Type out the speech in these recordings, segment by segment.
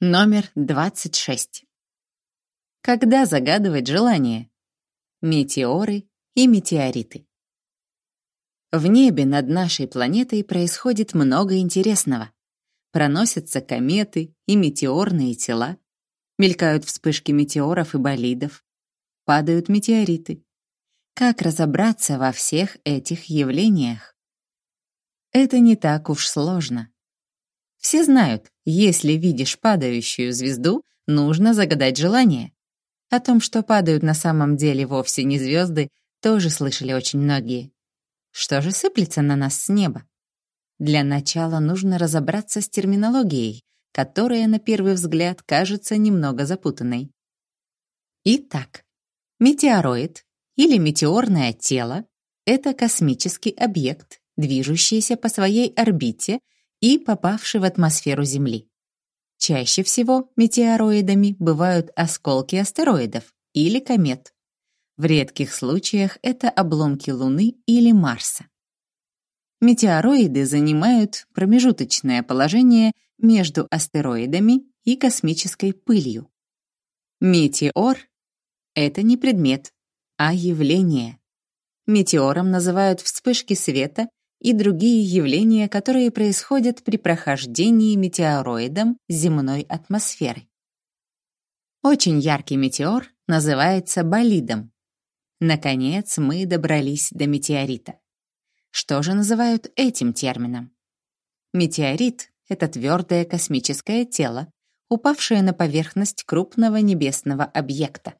Номер 26. Когда загадывать желание? Метеоры и метеориты. В небе над нашей планетой происходит много интересного. Проносятся кометы и метеорные тела, мелькают вспышки метеоров и болидов, падают метеориты. Как разобраться во всех этих явлениях? Это не так уж сложно. Все знают, если видишь падающую звезду, нужно загадать желание. О том, что падают на самом деле вовсе не звезды, тоже слышали очень многие. Что же сыплется на нас с неба? Для начала нужно разобраться с терминологией, которая на первый взгляд кажется немного запутанной. Итак, метеороид или метеорное тело — это космический объект, движущийся по своей орбите и попавший в атмосферу Земли. Чаще всего метеороидами бывают осколки астероидов или комет. В редких случаях это обломки Луны или Марса. Метеороиды занимают промежуточное положение между астероидами и космической пылью. Метеор — это не предмет, а явление. Метеором называют вспышки света и другие явления, которые происходят при прохождении метеороидом земной атмосферы. Очень яркий метеор называется болидом. Наконец, мы добрались до метеорита. Что же называют этим термином? Метеорит — это твердое космическое тело, упавшее на поверхность крупного небесного объекта.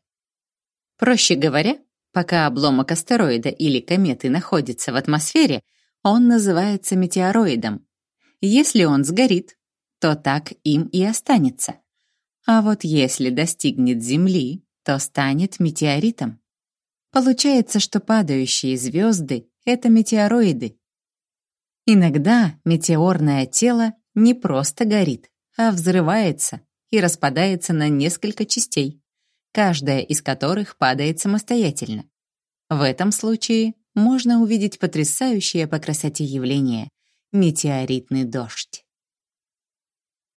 Проще говоря, пока обломок астероида или кометы находится в атмосфере, он называется метеороидом. Если он сгорит, то так им и останется. А вот если достигнет Земли, то станет метеоритом. Получается, что падающие звезды — это метеороиды. Иногда метеорное тело не просто горит, а взрывается и распадается на несколько частей, каждая из которых падает самостоятельно. В этом случае можно увидеть потрясающее по красоте явление — метеоритный дождь.